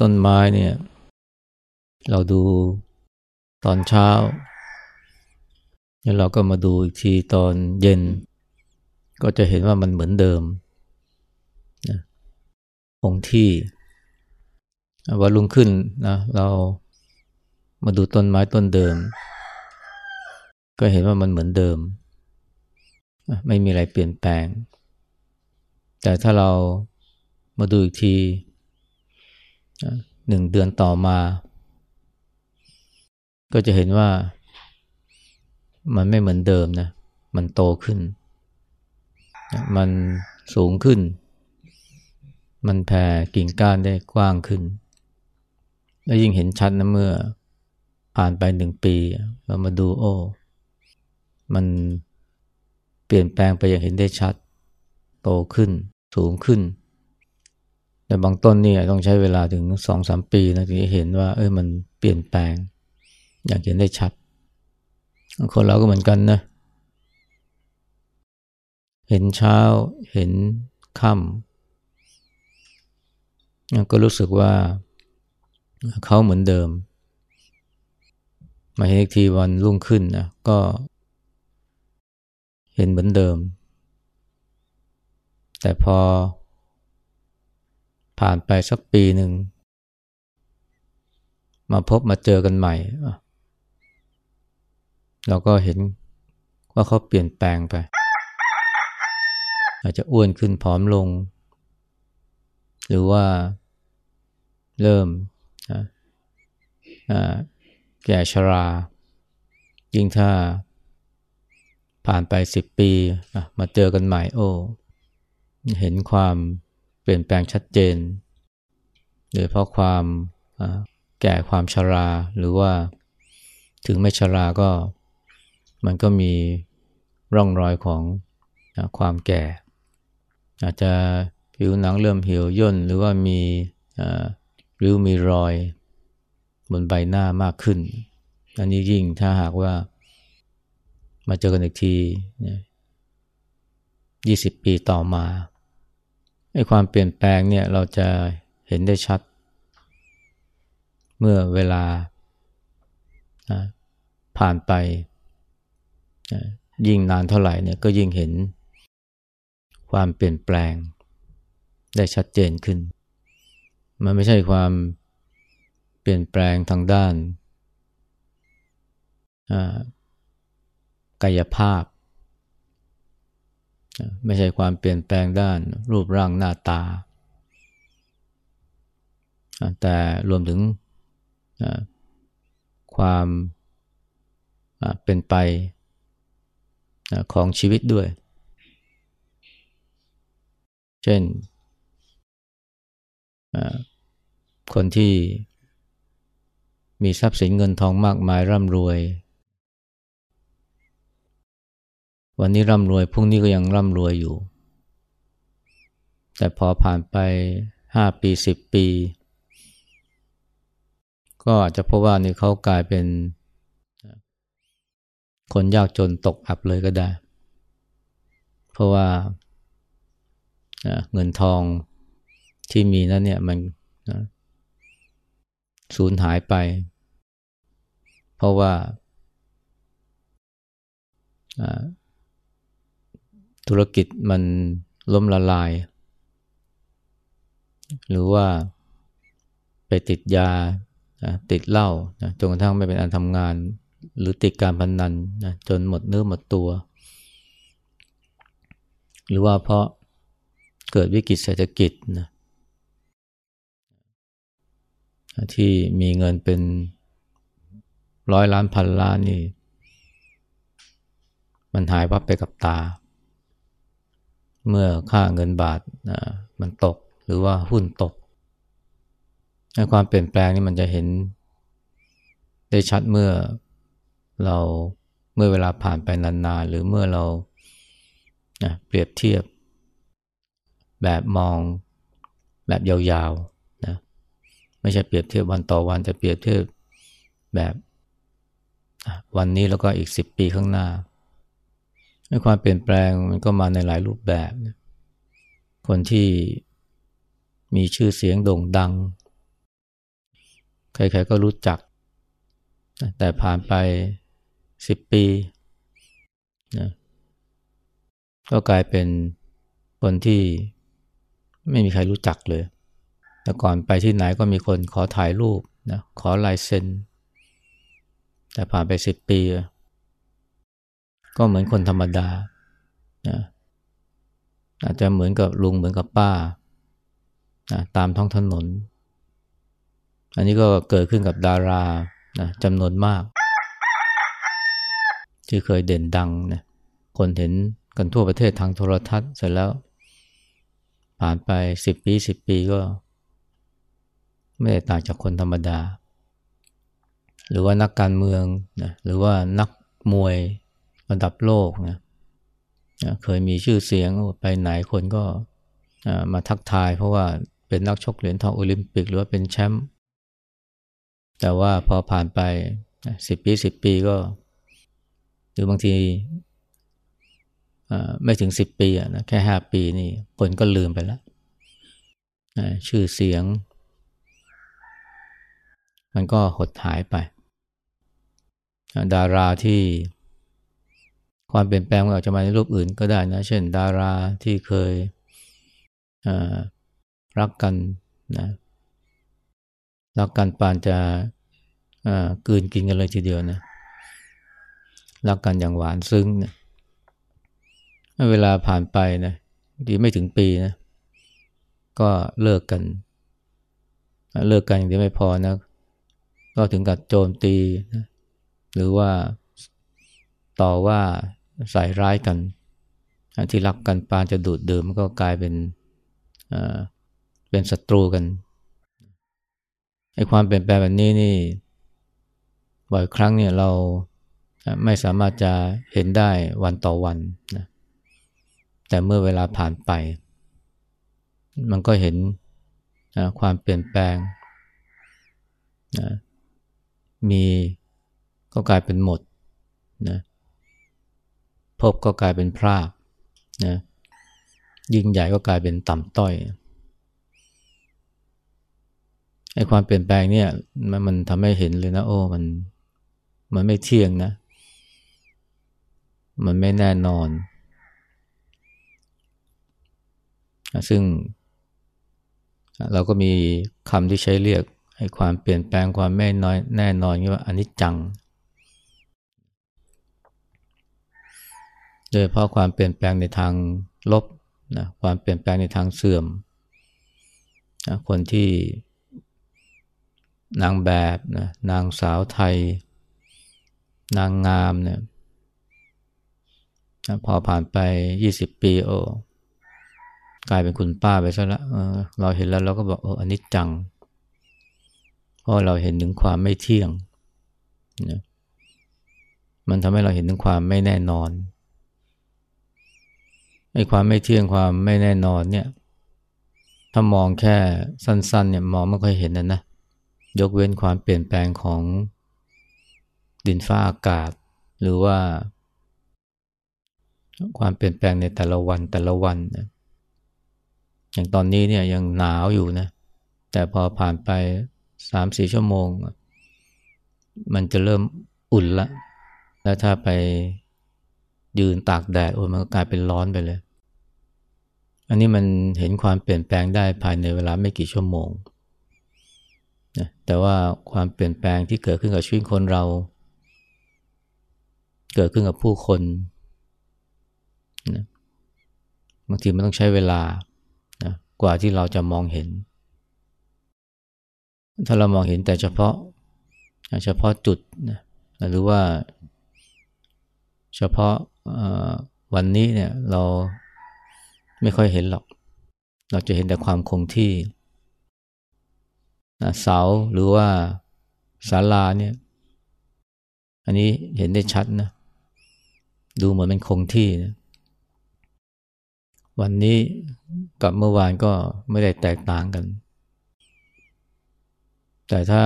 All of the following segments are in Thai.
ต้นไม้เนี่ย เราดูตอนเช้าแล้วเราก็มาดูอีกทีตอนเย็น ก็จะเห็นว่ามันเหมือนเดิมนะคงที่วันรุ่งขึ้นนะเรามาดูต้นไม้ต้นเดิม ก็เห็นว่ามันเหมือนเดิม ไม่มีอะไรเปลี่ยนแปลง แต่ถ้าเรามาดูอีกที หนึ่งเดือนต่อมา ก็จะเห็นว่ามันไม่เหมือนเดิมนะ มันโตขึ้น มันสูงขึ้น มันแผ่กิ่งก้านได้กว้างขึ้น และยิ่งเห็นชัดนะเมื่อผ่านไปหนึ่งปีเรามาดูโอ้ มันเปลี่ยนแปลงไปอย่างเห็นได้ชัด โตขึ้น สูงขึ้น แต่บางต้นนี่ต้องใช้เวลาถึงสองสามปีนะถึงจะเห็นว่าเออมันเปลี่ยนแปลง อย่างเห็นได้ชัด คนเราก็เหมือนกันนะ เห็นเช้าเห็นค่ำก็รู้สึกว่าเขาเหมือนเดิม มาเห็นอีกทีวันรุ่งขึ้นนะก็เห็นเหมือนเดิม แต่พอ ผ่านไปสักปีหนึ่ง มาพบมาเจอกันใหม่ เราก็เห็นว่าเขาเปลี่ยนแปลงไป อาจจะอ้วนขึ้นผอมลง หรือว่าเริ่มแก่ชรา ยิ่งถ้าผ่านไปสิบปีมาเจอกันใหม่โอ้ เห็นความ ลี่ยนแปลงชัดเจน โดยเพราะความแก่ความชราหรือว่าถึงไม่ชราก็มันก็มีร่องรอยของความแก่ อาจจะผิวหนังเริ่มเหี่ยวย่นหรือว่ามีริ้วมีรอย บนใบหน้ามากขึ้น อันนี้ยิ่งถ้าหากว่ามาเจอกันอีกทียี่สิบปีต่อมา ไอ้ความเปลี่ยนแปลงเนี่ยเราจะเห็นได้ชัด เมื่อเวลาผ่านไป ยิ่งนานเท่าไหร่เนี่ยก็ยิ่งเห็นความเปลี่ยนแปลง ได้ชัดเจนขึ้น มันไม่ใช่ความเปลี่ยนแปลงทางด้านกายภาพ ไม่ใช่ความเปลี่ยนแปลงด้านรูปร่างหน้าตา แต่รวมถึงความเป็นไปของชีวิตด้วย เช่น คนที่มีทรัพย์สินเงินทองมากมายร่ำรวย วันนี้ร่ำรวยพรุ่งนี้ก็ยังร่ำรวยอยู่ แต่พอผ่านไปห้าปีสิบปี ก็อาจจะพบว่านี่เขากลายเป็น คนยากจนตกอับเลยก็ได้ เพราะว่าเงินทองที่มีนั้นเนี่ยมันสูญหายไป เพราะว่า ธุรกิจมันล้มละลาย หรือว่าไปติดยาติดเหล้าจนกระทั่งไม่เป็นอันทำงาน หรือติดการพนนันจนหมดเนื้อหมดตัว หรือว่าเพราะเกิดวิกฤตเศรษฐกิจนะที่มีเงินเป็นร้อยล้านพันล้านนี่ มันหายวับไปกับตา เมื่อค่าเงินบาทมันตกหรือว่าหุ้นตก ความเปลี่ยนแปลงนี่มันจะเห็น ได้ชัดเมื่อเราเมื่อเวลาผ่านไปนานๆ หรือเมื่อเราเปรียบเทียบ แบบมองแบบยาวๆนะไม่ใช่เปรียบเทียบวันต่อวันจะเปรียบเทียบแบบวันนี้แล้วก็อีกสิบปีข้างหน้า ความเปลี่ยนแปลงมันก็มาในหลายรูปแบบคนที่มีชื่อเสียงโด่งดัง ใครๆก็รู้จัก แต่ผ่านไปสิบปีนะก็กลายเป็นคนที่ไม่มีใครรู้จักเลย แต่ก่อนไปที่ไหนก็มีคนขอถ่ายรูปนะขอลายเซ็น แต่ผ่านไปสิบปี ก็เหมือนคนธรรมดานะอาจจะเหมือนกับลุงเหมือนกับป้านะตามท้องถนน อันนี้ก็เกิดขึ้นกับดารานะจำนวนมาก ที่เคยเด่นดังนะคนเห็นกันทั่วประเทศทางโทรทัศน์เสร็จแล้ว ผ่านไปสิบปีสิบปีก็ ไม่ได้ต่างจากคนธรรมดา หรือว่านักการเมืองนะหรือว่านักมวย ระดับโลกนะเคยมีชื่อเสียงไปไหนคนก็มาทักทาย เพราะว่าเป็นนักชกเหรียญทองโอลิมปิก หรือว่าเป็นแชมป์แต่ว่าพอผ่านไปสิบปีสิบปีก็ หรือบางทีไม่ถึงสิบปีนะแค่ห้าปีนี่คนก็ลืมไปแล้วชื่อเสียง มันก็หดหายไป ดาราที่ ความเปลี่ยนแปลงมันอาจจะมาในรูปอื่นก็ได้นะ เช่น ดาราที่เคยรักกันนะรักกันปานจะกืนกินกันเลยทีเดียวนะรักกันอย่างหวานซึ้งเนี่ยเวลาผ่านไปนะดีไม่ถึงปีนะก็เลิกกัน เลิกกันอย่างเดียวไม่พอนะก็ถึงกับโจมตีนะหรือว่าต่อว่า ใส่ร้ายกัน ที่รักกันปานจะดูดดื่มก็กลายเป็นเป็นศัตรูกันไอ้ความเปลี่ยนแปลงแบบนี้นี่บ่อยครั้งเนี่ยเราไม่สามารถจะเห็นได้วันต่อวันนะแต่เมื่อเวลาผ่านไป มันก็เห็นนะความเปลี่ยนแปลงนะมีก็กลายเป็นหมดนะ พบก็กลายเป็นพรากนะยิ่งใหญ่ก็กลายเป็นต่ำต้อยไอ้ความเปลี่ยนแปลงเนี่ยมันมันทำให้เห็นเลยนะโอ้มันมันไม่เที่ยงนะ มันไม่แน่นอน ซึ่ง เราก็มีคำที่ใช้เรียกให้ความเปลี่ยนแปลงความไม่น้อยแน่นอนว่าอนิจจัง โดยเพราะความเปลี่ยนแปลงในทางลบนะความเปลี่ยนแปลงในทางเสื่อมนะคนที่นางแบบนะนางสาวไทย นางงามเนี่ยพอผ่านไป 20 ปีโอ้กลายเป็นคุณป้าไปซะละเราเห็นแล้วเราก็บอกโอ้อันนี้จัง เพราะเราเห็นถึงความไม่เที่ยงนะมันทำให้เราเห็นถึงความไม่แน่นอน ไอ้ความไม่เที่ยงความไม่แน่นอนเนี่ย ถ้ามองแค่สั้นๆเนี่ยมองไม่ค่อยเห็นนะนะ ยกเว้นความเปลี่ยนแปลงของดินฟ้าอากาศ หรือว่า ความเปลี่ยนแปลงในแต่ละวันแต่ละวันนะอย่างตอนนี้เนี่ยยังหนาวอยู่นะ แต่พอผ่านไปสามสี่ชั่วโมง มันจะเริ่มอุ่นละ แล้วถ้าไป ยืนตากแดดโอ้มันก็กลายเป็นร้อนไปเลย อันนี้มันเห็นความเปลี่ยนแปลงได้ภายในเวลาไม่กี่ชั่วโมงนะแต่ว่าความเปลี่ยนแปลงที่เกิดขึ้นกับชีวิตคนเรา เกิดขึ้นกับผู้คนนะบางทีมันต้องใช้เวลากว่าที่เราจะมองเห็น ถ้าเรามองเห็นแต่เฉพาะเฉพาะจุดนะหรือว่า เฉพาะ วันนี้เนี่ยเราไม่ค่อยเห็นหรอก เราจะเห็นแต่ความคงที่เสาหรือว่าศาลาเนี่ย อันนี้เห็นได้ชัดนะ ดูเหมือนเป็นคงที่นะวันนี้กับเมื่อวานก็ไม่ได้แตกต่างกัน แต่ถ้า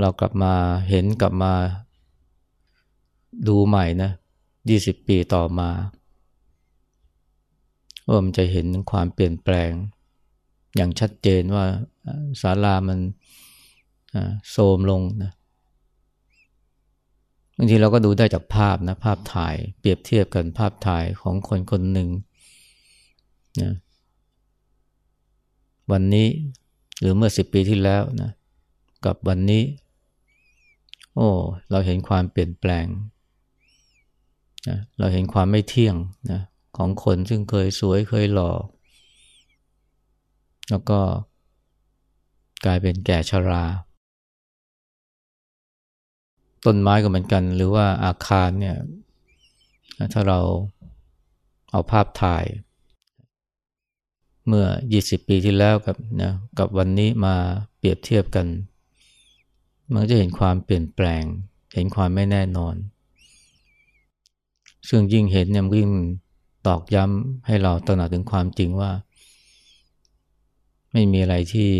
เรากลับมาเห็นกลับมาดูใหม่นะ ยี่สิบปีต่อมาว่ามันจะเห็นความเปลี่ยนแปลง อย่างชัดเจนว่าศาลามันโทรมลงนะบางทีเราก็ดูได้จากภาพนะภาพถ่ายเปรียบเทียบกันภาพถ่ายของคนคนหนึ่งนะวันนี้หรือเมื่อสิบปีที่แล้วนะกับวันนี้ โอ้ เราเห็นความเปลี่ยนแปลง นะเราเห็นความไม่เที่ยงนะของคนซึ่งเคยสวยเคยหล่อ แล้วก็กลายเป็นแก่ชรา ต้นไม้ก็เหมือนกัน หรือว่าอาคารเนี่ย ถ้าเราเอาภาพถ่าย เมื่อ 20 ปีที่แล้วกับนะกับวันนี้มาเปรียบเทียบกัน มันจะเห็นความเปลี่ยนแปลง เห็นความไม่แน่นอน ซึ่งยิ่งเห็นเนี่ยยิ่งตอกย้ำให้เราตระหนักถึงความจริงว่า ไม่มีอะไรที่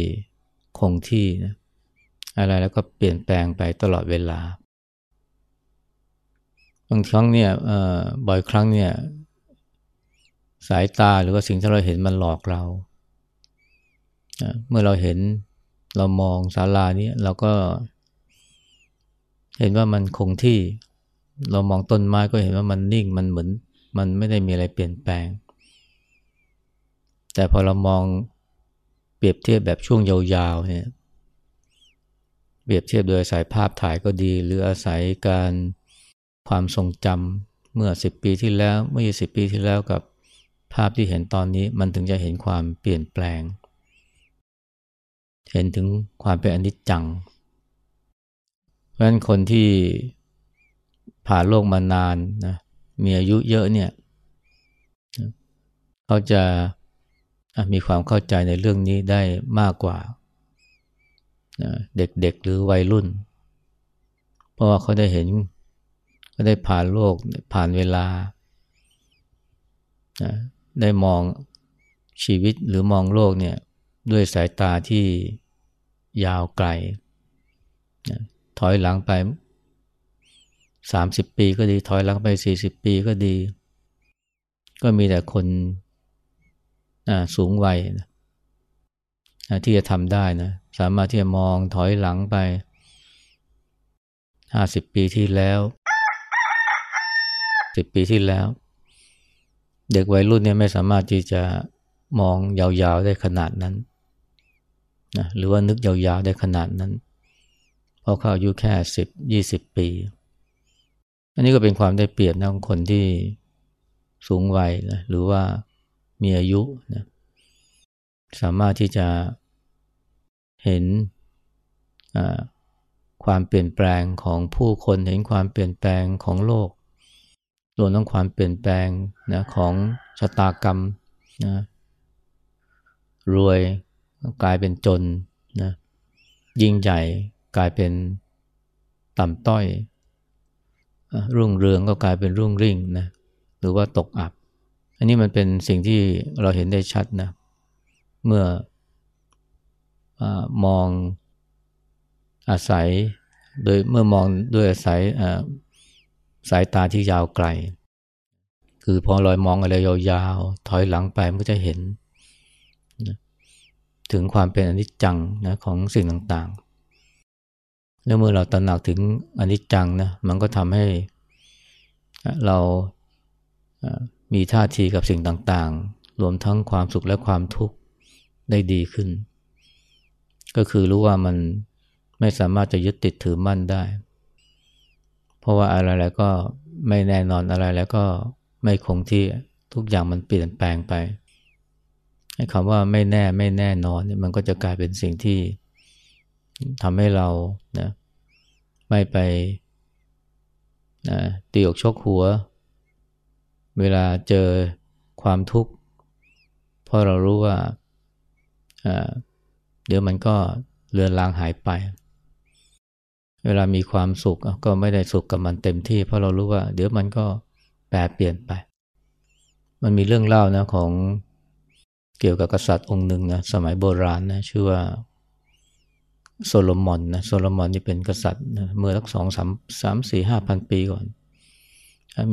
คงที่นะอะไรแล้วก็เปลี่ยนแปลงไปตลอดเวลา บางครั้งเนี่ยบ่อยครั้งเนี่ย สายตาหรือว่าสิ่งที่เราเห็นมันหลอกเราเมื่อเราเห็นเรามองศาลานี้เราก็เห็นว่ามันคงที่ เรามองต้นไม้ก็เห็นว่ามันนิ่งมันเหมือน มันไม่ได้มีอะไรเปลี่ยนแปลง แต่พอเรามองเปรียบเทียบแบบช่วงยาวๆเนี่ยเปรียบเทียบโดยอาศัยภาพถ่ายก็ดี หรืออาศัยการความทรงจำเมื่อสิบปีที่แล้วเมื่อสิบปีที่แล้วกับภาพที่เห็นตอนนี้มันถึงจะเห็นความเปลี่ยนแปลง เห็นถึงความเป็นอนิจจัง เพราะฉะนั้นคนที่ ผ่านโลกมานานนะมีอายุเยอะเนี่ยเขาจะมีความเข้าใจในเรื่องนี้ได้มากกว่าเด็กๆหรือวัยรุ่น เพราะว่าเขาได้เห็นเขาได้ผ่านโลกผ่านเวลา ได้มองชีวิตหรือมองโลกเนี่ยด้วยสายตาที่ยาวไกล ถอยหลังไป สามสิบปีก็ดีถอยหลังไปสี่สิบปีก็ดี ก็มีแต่คนสูงวัยนะที่จะทำได้นะสามารถที่จะมองถอยหลังไปห้าสิบปีที่แล้วสิบปีที่แล้ว เด็กวัยรุ่นเนี่ยไม่สามารถที่จะมองยาวๆได้ขนาดนั้นนะหรือว่านึกยาวๆได้ขนาดนั้น เพราะเขาอายุแค่สิบยี่สิบปี อันนี้ก็เป็นความได้เปรียบนะของคนที่สูงวัยนะหรือว่ามีอายุนะสามารถที่จะเห็นความเปลี่ยนแปลงของผู้คนเห็นความเปลี่ยนแปลงของโลกรวมทั้งความเปลี่ยนแปลงนะของชะตากรรมนะรวยกลายเป็นจนนะยิ่งใหญ่กลายเป็นต่ำต้อย รุ่งเรืองก็กลายเป็นรุ่งริ่งนะหรือว่าตกอับ อันนี้มันเป็นสิ่งที่เราเห็นได้ชัดนะเมื่ออมองอาศัยโดยเมื่อมองด้วยอาศัยสายตาที่ยาวไกล คือพอลอยมองอะไรยาวๆ ถอยหลังไปมันก็จะเห็นนะถึงความเป็นอนิจจังนะของสิ่งต่างๆ แล้วเมื่อเราตระหนักถึงอนิจจังนะ มันก็ทำให้เรามีท่าทีกับสิ่งต่างๆ รวมทั้งความสุขและความทุกข์ได้ดีขึ้น ก็คือรู้ว่ามันไม่สามารถจะยึดติดถือมั่นได้ เพราะว่าอะไรแล้วก็ไม่แน่นอนอะไรแล้วก็ไม่คงที่ทุกอย่างมันเปลี่ยนแปลงไป ให้คำว่าไม่แน่ไม่แน่นอนเนี่ยมันก็จะกลายเป็นสิ่งที่ ทำให้เรานะไม่ไปนะตีอกชกหัว เวลาเจอความทุกข์เพราะเรารู้ว่าเดี๋ยวมันก็เลือนลางหายไป เวลามีความสุขก็ไม่ได้สุขกับมันเต็มที่ เพราะเรารู้ว่า เดี๋ยวมันก็แปรเปลี่ยนไป มันมีเรื่องเล่านะของเกี่ยวกับกษัตริย์องค์หนึ่งนะสมัยโบราณนะชื่อว่า โซโลมอนนะโซโลมอนนี่เป็นกษัตริย์นะเมื่อสักสองสามสามสี่ห้าพันปีก่อน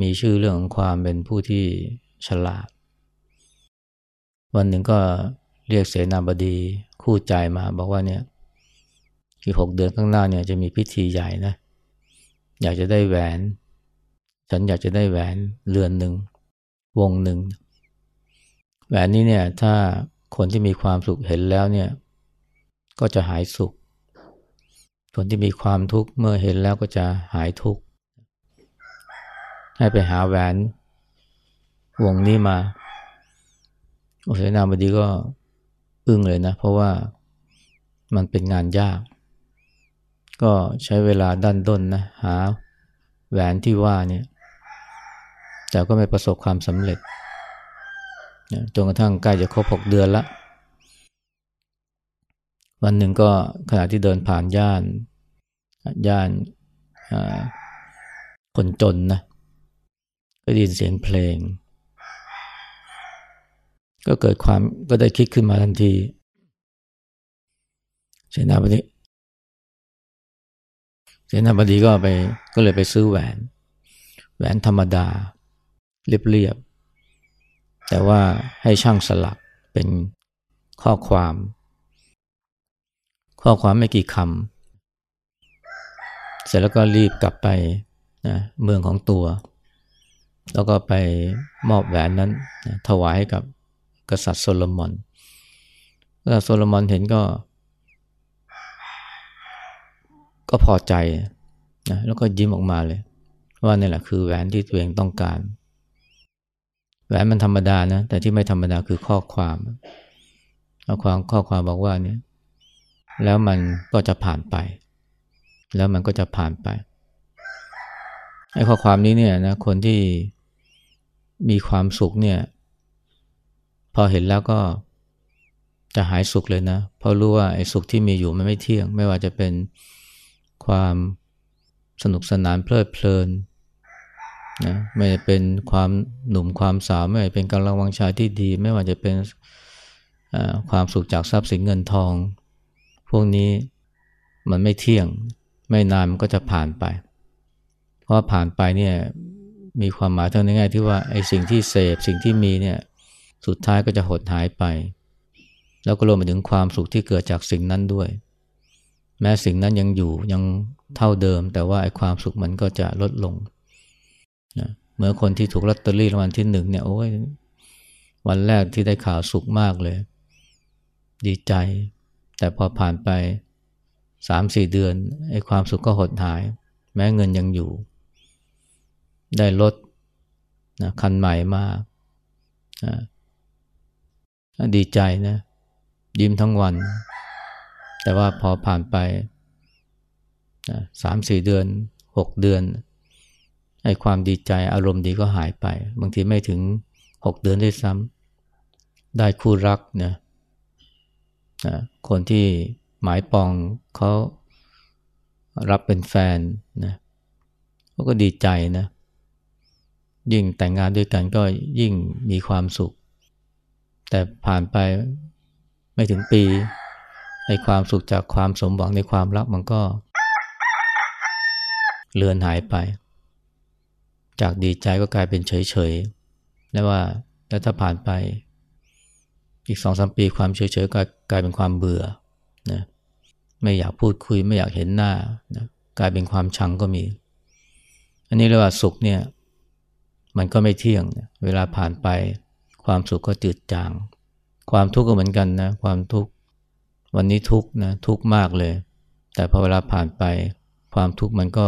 มีชื่อเรื่องของความเป็นผู้ที่ฉลาด วันหนึ่งก็เรียกเสนาบดีคู่ใจมาบอกว่าเนี่ยอีกหกเดือนข้างหน้าเนี่ยจะมีพิธีใหญ่นะ อยากจะได้แหวน ฉันอยากจะได้แหวนเรือนหนึ่งวงหนึ่งแหวนนี้เนี่ยถ้าคนที่มีความสุขเห็นแล้วเนี่ย ก็จะหายสุข คนที่มีความทุกข์เมื่อเห็นแล้วก็จะหายทุกข์ ให้ไปหาแหวนวงนี้มา โอเสนาบดีก็อึ้งเลยนะ เพราะว่ามันเป็นงานยาก ก็ใช้เวลาดันด้นนะ หาแหวนที่ว่าเนี่ย แต่ก็ไม่ประสบความสำเร็จจนกระทั่งใกล้จะครบหกเดือนละ วันหนึ่งก็ขณะที่เดินผ่านย่าน ย่านคนจนนะก็ได้ยินเสียงเพลง ก็เกิดความก็ได้คิดขึ้นมาทันทีเสนาบดีเสนาบดีก็ไปก็เลยไปซื้อแหวน แหวนธรรมดา เรียบๆแต่ว่าให้ช่างสลักเป็นข้อความ ข้อความไม่กี่คำ เสร็จแล้วก็รีบกลับไปนะเมืองของตัว แล้วก็ไปมอบแหวนนั้นนะถวายให้กับกษัตริย์โซโลมอนกษัตริย์โซโลมอนเห็นก็ ก็พอใจนะแล้วก็ยิ้มออกมาเลย ว่านี่แหละคือแหวนที่ตัวเองต้องการ แหวนมันธรรมดานะ แต่ที่ไม่ธรรมดาคือข้อความข้อความข้อความบอกว่าเนี่ยแล้วมันก็จะผ่านไป แล้วมันก็จะผ่านไปไอ้ข้อความนี้เนี่ยนะคนที่มีความสุขเนี่ย พอเห็นแล้วก็จะหายสุขเลยนะ เพราะรู้ว่าไอ้สุขที่มีอยู่มันไม่เที่ยง ไม่ว่าจะเป็นความสนุกสนานเพลิดเพลินนะไม่เป็นความหนุ่มความสาวไม่เป็นกำลังวังชายที่ดี ไม่ว่าจะเป็นความสุขจากทรัพย์สินเงินทอง พวกนี้มันไม่เที่ยง ไม่นานมันก็จะผ่านไป เพราะผ่านไปเนี่ยมีความหมายเท่านี้ง่ที่ว่าไอ้สิ่งที่เสพสิ่งที่มีเนี่ยสุดท้ายก็จะหดหายไป แล้วก็รวมไปถึงความสุขที่เกิดจากสิ่งนั้นด้วย แม้สิ่งนั้นยังอยู่ยังเท่าเดิม แต่ว่าไอ้ความสุขมันก็จะลดลงนะเมื่อคนที่ถูกลอตเตอรี่รางวัลที่หนึ่งเนี่ยโอ้ยวันแรกที่ได้ข่าวสุขมากเลย ดีใจ แต่พอผ่านไป สามสี่เดือนไอ้ความสุขก็หดหาย แม้เงินยังอยู่ ได้รถนะคันใหม่มานะดีใจนะ ยิ้มทั้งวัน แต่ว่าพอผ่านไปสามสี่เดือนหกเดือนไอ้ความดีใจอารมณ์ดีก็หายไป บางทีไม่ถึงหกเดือนได้ซ้ำได้คู่รักนะคนที่ หมายปองเขารับเป็นแฟนนะเขาก็ดีใจนะ ยิ่งแต่งงานด้วยกันก็ยิ่งมีความสุข แต่ผ่านไปไม่ถึงปีไอ้ความสุขจากความสมหวังในความรักมันก็เลือนหายไป จากดีใจก็กลายเป็นเฉยๆแล้วว่าแล้วถ้าผ่านไปอีกสองสามปีความเฉยๆก็กลายเป็นความเบื่อนะ ไม่อยากพูดคุยไม่อยากเห็นหน้านะกลายเป็นความชังก็มี อันนี้เรียกว่าสุขเนี่ยมันก็ไม่เที่ยงนะเวลาผ่านไปความสุขก็จืดจาง ความทุกข์ก็เหมือนกันนะความทุกข์วันนี้ทุกข์นะทุกข์มากเลย แต่พอเวลาผ่านไป ความทุกข์มันก็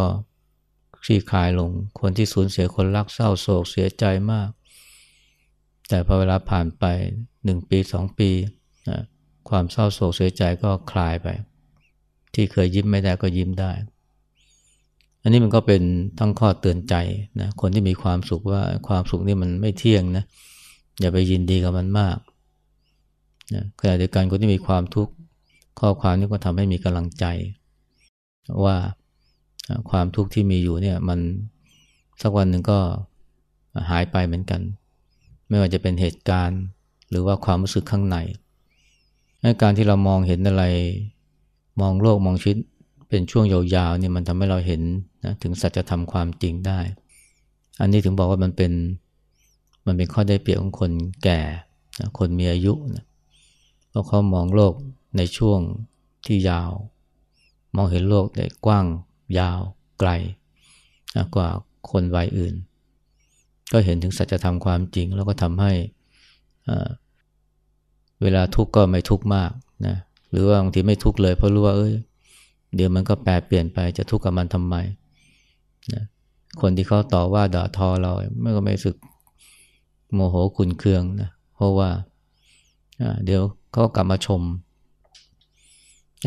คลี่คลายลง คนที่สูญเสียคนรักเศร้าโศกเสียใจมาก แต่พอเวลาผ่านไปหนึ่งปีสองปีนะความเศร้าโศกเสียใจก็คลายไป ที่เคยยิ้มไม่ได้ก็ยิ้มได้ อันนี้มันก็เป็นทั้งข้อเตือนใจนะคนที่มีความสุขว่าความสุขนี่มันไม่เที่ยงนะอย่าไปยินดีกับมันมากนะขณะเดียวกันคนที่มีความทุกข์ข้อความนี้ก็ทำให้มีกำลังใจ ว่าความทุกข์ที่มีอยู่เนี่ยมันสักวันหนึ่งก็หายไปเหมือนกัน ไม่ว่าจะเป็นเหตุการณ์หรือว่าความรู้สึกข้างใน การที่เรามองเห็นอะไร มองโลกมองชีวิตเป็นช่วงยาวๆเนี่ยมันทำให้เราเห็นนะถึงสัจธรรมความจริงได้ อันนี้ถึงบอกว่ามันเป็นมันเป็นข้อได้เปรียบของคนแก่นะคนมีอายุนะเพราะเขามองโลกในช่วงที่ยาว มองเห็นโลกได้กว้าง ยาว ไกลนะกว่าคนวัยอื่น ก็เห็นถึงสัจธรรมความจริง แล้วก็ทำให้เวลาทุกข์ก็ไม่ทุกข์มากนะ หรือว่าบางทีไม่ทุกข์เลยเพราะรู้ว่าเอ้ยเดี๋ยวมันก็แปรเปลี่ยนไปจะทุกข์กับมันทำไมนะคนที่เขาต่อว่าด่าทอเราไม่ก็ไม่สึกโมโหขุนเคืองนะเพราะว่าเดี๋ยวเขากลับมาชม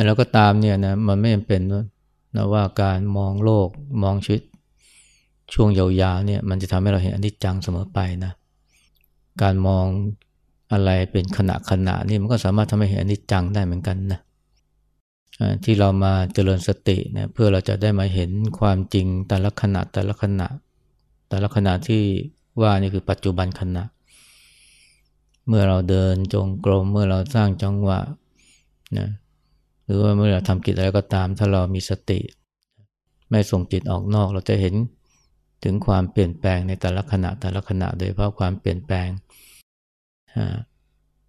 แล้วก็ตามเนี่ยนะมันไม่เป็นนะว่าการมองโลกมองชีวิตช่วงยาวๆเนี่ยมันจะทำให้เราเห็นอนิจจังเสมอไปนะการมอง อะไรเป็นขณะขณะนี่มันก็สามารถทำให้เห็นอนิจจังได้เหมือนกันนะที่เรามาเจริญสตินี่ยเพื่อเราจะได้มาเห็นความจริงแต่ละขณะแต่ละขณะ แต่ละขณะที่ว่านี่คือปัจจุบันขณะ เมื่อเราเดินจงกรมเมื่อเราสร้างจังหวะนะหรือว่าเมื่อเราทำกิจอะไรก็ตาม ถ้าเรามีสติ ไม่ส่งจิตออกนอก เราจะเห็นถึงความเปลี่ยนแปลงในแต่ละขณะแต่ละขณะ โดยเพราะความเปลี่ยนแปลง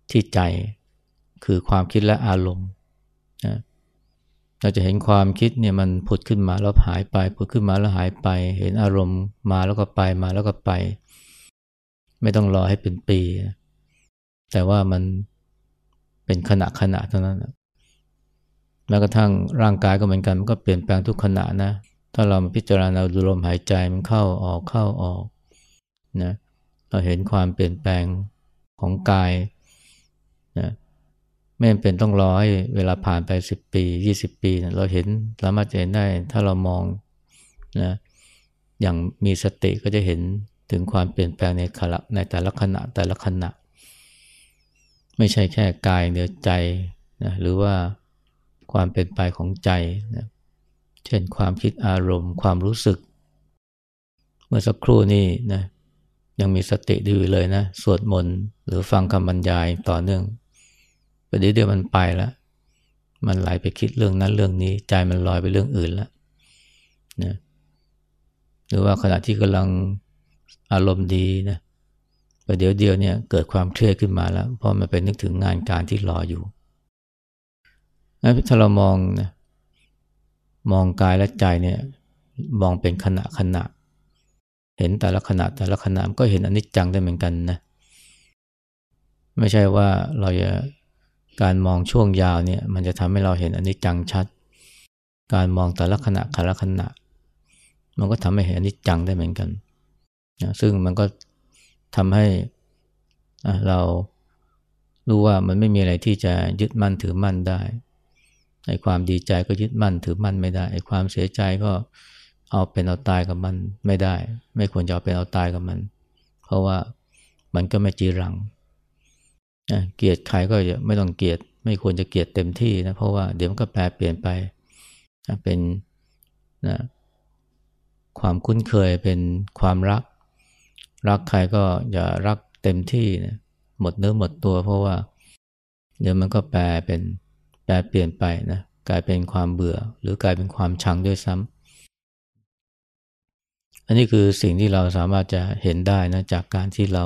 ที่ใจคือความคิดและอารมณ์เราจะเห็นความคิดเนี่ยมันผุดขึ้นมาแล้วหายไปผุดขึ้นมาแล้วหายไป เห็นอารมณ์มาแล้วก็ไปมาแล้วก็ไป ไม่ต้องรอให้เป็นปี แต่ว่ามันเป็นขณะขณะเท่านั้นแม้กระทั่งร่างกายก็เหมือนกันมันก็เปลี่ยนแปลงทุกขณะนะ ถ้าเรามาพิจารณาดูลมหายใจมันเข้าออกเข้าออกนะเราเห็นความเปลี่ยนแปลง ของกายนะไม่จำเป็นต้องรอให้เวลาผ่านไปสิบปียี่สิบปีนะเราเห็นสามารถจะเห็นได้ถ้าเรามองนะอย่างมีสติก็จะเห็นถึงความเปลี่ยนแปลงในขณะในแต่ละขณะแต่ละขณะ ไม่ใช่แค่กายเดียวใจนะหรือว่าความเป็นไปของใจนะเช่นความคิดอารมณ์ ความรู้สึก เมื่อสักครู่นี้นะ ยังมีสติดีเลยนะ สวดมนต์หรือฟังคำบรรยายต่อเนื่องประเดี๋ยวเดียวมันไปแล้วมันไหลไปคิดเรื่องนั้นเรื่องนี้ ใจมันลอยไปเรื่องอื่นแล้วนะหรือว่าขณะที่กำลังอารมณ์ดีนะประเดี๋ยวเดียวเนี่ยเกิดความเครียดขึ้นมาแล้ว เพราะมันไปนึกถึงงานการที่รออยู่ถ้าเรามองนะมองกายและใจเนี่ยมองเป็นขณะขณะ เห็นแต่ละขณะแต่ละขณะก็เห็นอนิจจังได้เหมือนกันนะไม่ใช่ว่าเราจะการมองช่วงยาวเนี่ยมันจะทำให้เราเห็นอนิจจังชัด การมองแต่ละขณะแต่ละขณะ มันก็ทำให้เห็นอนิจจังได้เหมือนกันนะซึ่งมันก็ทำให้เรารู้ว่ามันไม่มีอะไรที่จะยึดมั่นถือมั่นได้ไอ้ความดีใจก็ยึดมั่นถือมั่นไม่ได้ไอ้ความเสียใจก็ เอาเป็นเอาตายกับมันไม่ได้ ไม่ควรจะเอาเป็นเอาตายกับมัน เพราะว่ามันก็ไม่จีรังเกลียดใครก็ไม่ต้องเกลียด ไม่ควรจะเกลียดเต็มที่นะเพราะว่าเดี๋ยวมันก็แปลเปลี่ยนไปเป็นนะความคุ้นเคยเป็นความรัก รักใครก็อย่ารักเต็มที่นะหมดเนื้อหมดตัวเพราะว่า เดี๋ยวมันก็แปลเป็นแปลเปลี่ยนไปนะกลายเป็นความเบื่อ หรือกลายเป็นความชังด้วยซ้ำอั นนี้คือสิ่งที่เราสามารถจะเห็นได้นะจากการที่เรา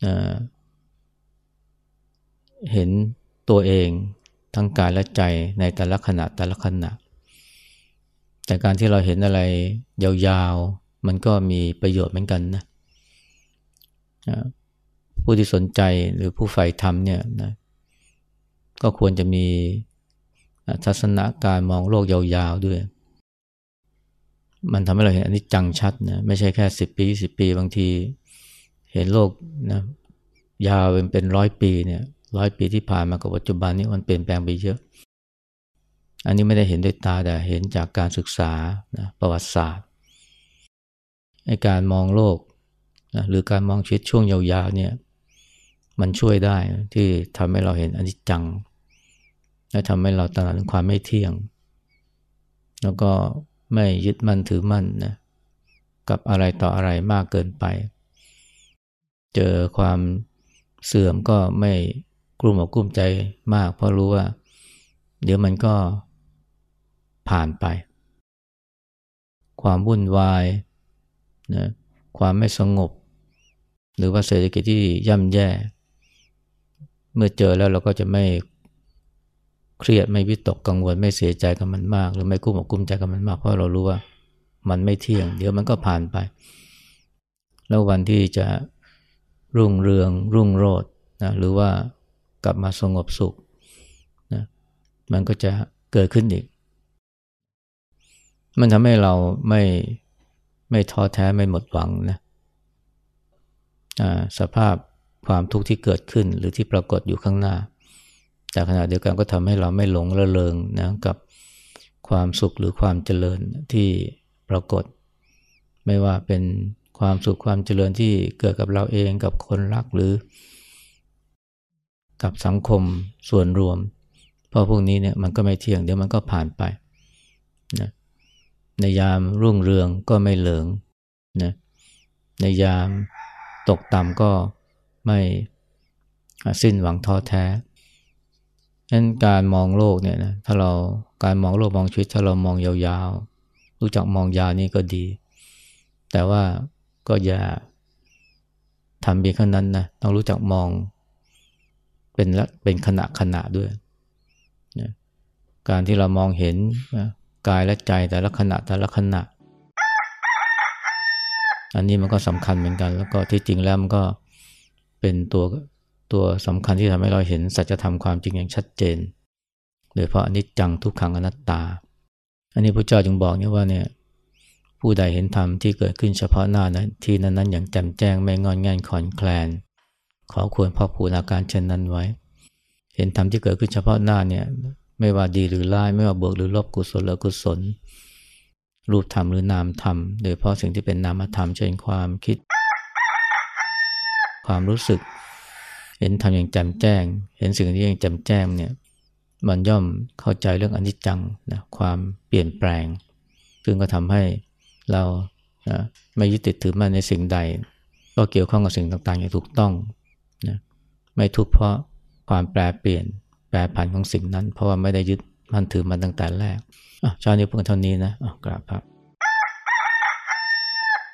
เเห็นตัวเองทั้งกายและใจในแต่ละขณะแต่ละขณะ แต่การที่เราเห็นอะไรยาวๆ มันก็มีประโยชน์เหมือนกันนะผู้ที่สนใจหรือผู้ใฝ่ธรรมเนี่ยนะก็ควรจะมีทัศนะการมองโลกยาวๆด้วย มันทำให้เราเห็นอันนี้จังชัดนะไม่ใช่แค่สิบปีสิบปีบางที เห็นโลกนะยาวเป็นเป็นร้อยปีเนี่ยร้อยปีที่ผ่านมากับปัจจุบันนี้มันเปลี่ยนแปลงไปเยอะ อันนี้ไม่ได้เห็นด้วยตาแต่เห็นจากการศึกษานะประวัติศาสตร์ในการมองโลกนะหรือการมองชีวิตช่วงยาวๆเนี่ยมันช่วยได้ที่ทำให้เราเห็นอนิจจังและทำให้เราตระหนักความไม่เที่ยง แล้วก็ ไม่ยึดมั่นถือมั่นนะกับอะไรต่ออะไรมากเกินไป เจอความเสื่อมก็ไม่กลุ้มอกกลุ้มใจมาก เพราะรู้ว่า เดี๋ยวมันก็ผ่านไป ความวุ่นวายนะความไม่สงบ หรือว่าเศรษฐกิจที่ย่ำแย่ เมื่อเจอแล้วเราก็จะไม่ เครียดไม่วิตกกังวลไม่เสียใจกับมันมาก หรือไม่กุ้มอกกุ้มใจกับมันมากเพราะเรารู้ว่ามันไม่เที่ยง เดี๋ยวมันก็ผ่านไป แล้ววันที่จะรุ่งเรืองรุ่งโรจน์นะหรือว่ากลับมาสงบสุขนะมันก็จะเกิดขึ้นอีก มันทำให้เราไม่ไม่ท้อแท้ไม่หมดหวังนะสภาพความทุกข์ที่เกิดขึ้นหรือที่ปรากฏอยู่ข้างหน้า แต่ขณะเดียวกันก็ทำให้เราไม่หลงระเริงนะกับความสุขหรือความเจริญที่ปรากฏ ไม่ว่าเป็นความสุขความเจริญที่เกิดกับเราเองกับคนรักหรือ กับสังคมส่วนรวม เพราะพวกนี้เนี่ยมันก็ไม่เที่ยงเดี๋ยวมันก็ผ่านไปนะในยามรุ่งเรืองก็ไม่เหลิงนะในยามตกต่ำก็ไม่สิ้นหวังท้อแท้ นั้นการมองโลกเนี่ยนะถ้าเราการมองโลกมองชีวิตถ้าเรามองยาวๆ รู้จักมองยาวนี่ก็ดี แต่ว่าก็อย่าทำเพียงแค่นั้นนะต้องรู้จักมองเป็นละเป็นขณะขณะด้วยนะการที่เรามองเห็นนะกายและใจแต่ละขณะแต่ละขณะ อันนี้มันก็สำคัญเหมือนกัน แล้วก็ที่จริงแล้วมันก็เป็นตัว ตัวสำคัญที่ทำให้เราเห็นสัจธรรมความจริงอย่างชัดเจน โดยเพราะอนิจจังทุกขังอนัตตา อันนี้พระเจ้าจึงบอกเนี่ยว่าเนี่ยผู้ใดเห็นธรรมที่เกิดขึ้นเฉพาะหน้านะที่นั้นนั้นอย่างแจ่มแจ้งไม่งอนแง่นขอนแคลน ขอควรพ่อผูนอาการเช่นนั้นไว้ เห็นธรรมที่เกิดขึ้นเฉพาะหน้าเนี่ยไม่ว่าดีหรือร้ายไม่ว่าบวกหรือลบกุศลหรือกุศล รูปธรรมหรือนามธรรม โดยเพราะสิ่งที่เป็นนามธรรมเช่นความคิด ความรู้สึก เห็นธรรมอย่างแจ่มแจ้ง เห็นสิ่งที่อย่างแจ่มแจ้งเนี่ยมันย่อมเข้าใจเรื่องอนิจจังนะความเปลี่ยนแปลง ซึ่งก็ทำให้เรานะไม่ยึดติดถือมั่นในสิ่งใด ก็เกี่ยวข้องกับสิ่งต่างๆอย่างถูกต้องนะไม่ทุกข์เพราะความแปรเปลี่ยนแปรผันของสิ่งนั้น เพราะว่าไม่ได้ยึดมั่นถือมันตั้งแต่แรกอะชานี้เพิ่งเท่านี้นะอะกราบครับ